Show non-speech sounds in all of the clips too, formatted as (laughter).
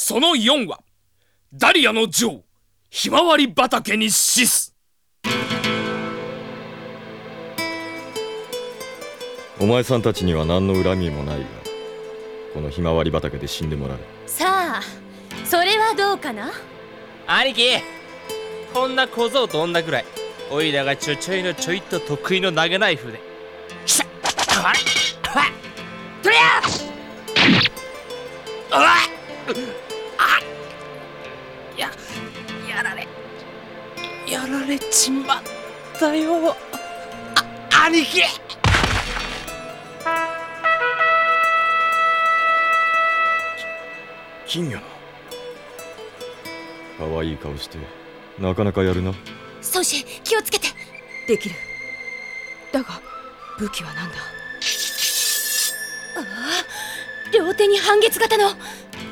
その4はダリアの女王ひまわり畑に死す。お前さんたちには何の恨みもないがこのひまわり畑で死んでもらう。さあそれはどうかな？兄貴こんな小僧と女ぐらいおいらがちょちょいのちょいと得意の投げナイフでしゃあれはとりゃあられちまったよ。あ兄貴！金魚の。可愛い顔してなかなかやるな。ソシ気をつけて。できる。だが武器は何だ？両手に半月型の。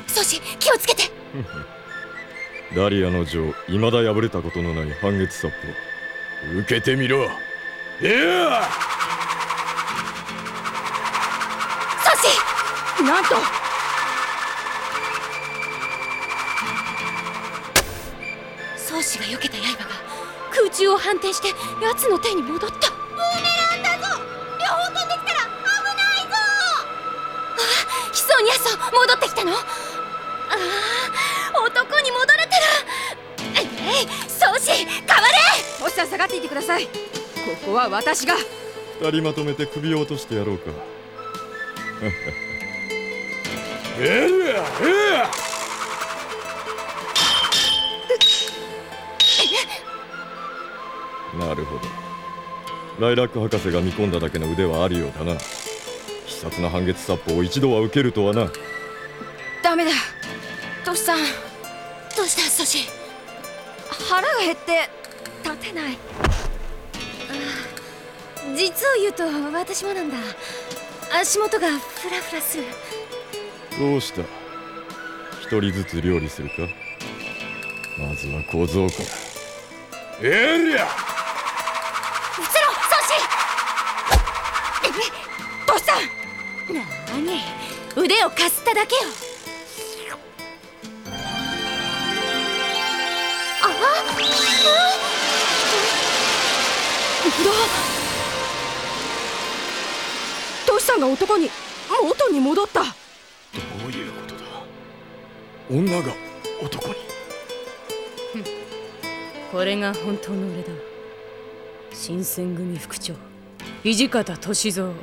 ソシ気をつけて (laughs) ダリアの女王未だ破れたことのない半月殺法。受けてみろ。いやソシなんと！ソシが避けた刃が空中を反転して奴の手に戻った。ブーメランだぞ！両方飛んできたら危ないぞ！あヒソニャソ戻ってきたの？ああてるえいソシ変われトシさん下がっていてください。ここは私が。二人まとめて首を落としてやろうか。なるほど。ライラック博士が見込んだだけの腕はあるようだな。必殺な半月殺法を一度は受けるとはな。ダメだ。トシさん。どうしたソシ腹が減って立てない。実を言うと私もなんだ。足元がフラフラする。どうした？一人ずつ料理するか？まずは小僧から。えりゃうつろソシトシさんなに腕をかすっただけよトシさんが男に元に戻った。どういうことだ？女が男に？これが本当の俺だ。新選組副長土方歳三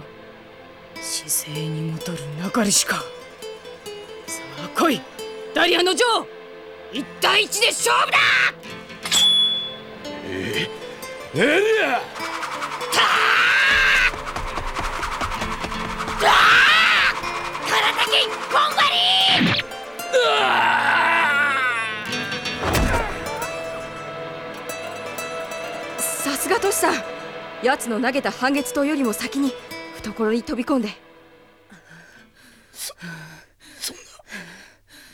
姿勢に戻るなかりしか。さあ来いダリアの女王一対一で勝負だ！えりゃ体一本割りさすがトシさん。奴の投げた半月刀よりも先に懐に飛び込んで。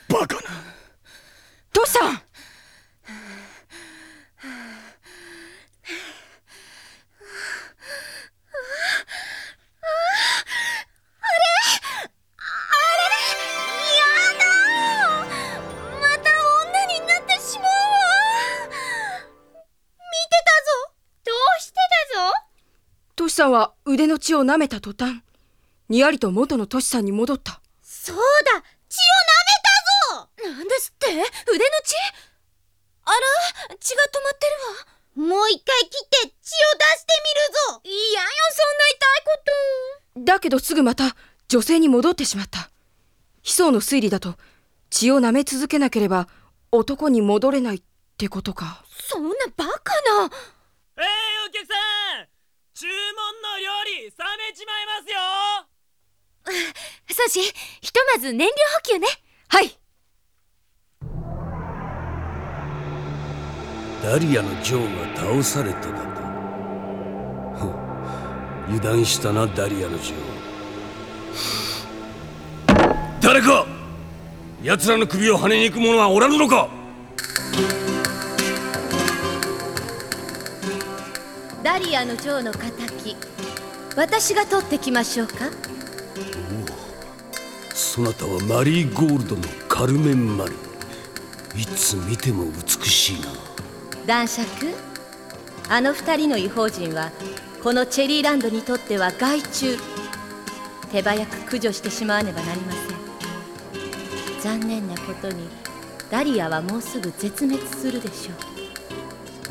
バカな。トシさんさんは腕の血を舐めた途端にやりと元のトシさんに戻った。そうだ血を舐めたぞ。なんですって？腕の血？あら血が止まってるわ。もう一回切って血を出してみるぞ。いやよそんな痛いこと。だけどすぐまた女性に戻ってしまった。悲壮の推理だと血を舐め続けなければ男に戻れないってことか。そんなバカな。えー、お客さん冷めちまいますよ。ソシひとまず燃料補給ね。はい。ダリアのジョーが倒されただと。油断したなダリアのジョー誰か奴らの首を跳ねに行く者はおらぬのか。ダリアの女王の仇私が取ってきましょうか？そなたはマリーゴールドのカルメン・マル。いつ見ても美しいな。男爵あの二人の異邦人はこのチェリーランドにとっては害虫。手早く駆除してしまわねばなりません。残念なことにダリアはもうすぐ絶滅するでしょ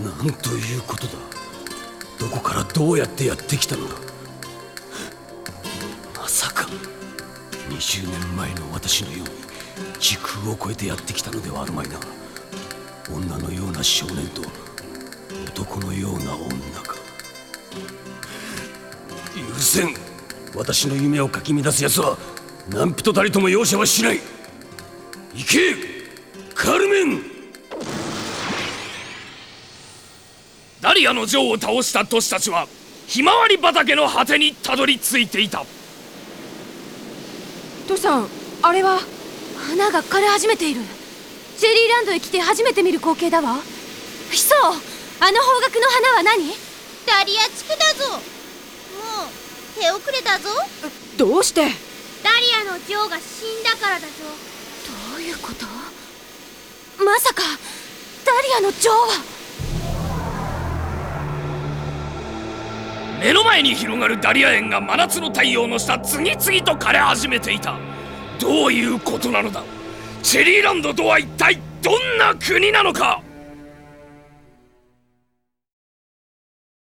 う。なんということだ。どこからどうやってやってきたのだ20年前の私のように時空を超えてやってきたのではあるまいな。女のような少年と男のような女か。許せん私の夢をかき乱す奴は何人たりとも容赦はしない。行けカルメン。ダリアの女王を倒した都市たちはひまわり畑の果てにたどり着いていた。父さんあれは花が枯れ始めている。ジェリーランドへ来て初めて見る光景だわ。ヒソあの方角の花は何？ダリア地区だぞ。もう手遅れだぞ。どうして？ダリアの女王が死んだからだぞ。どういうこと？まさかダリアの女王は目の前に広がるダリア園が真夏の太陽の下次々と枯れ始めていた。どういうことなのだ？チェリーランドとは一体どんな国なのか？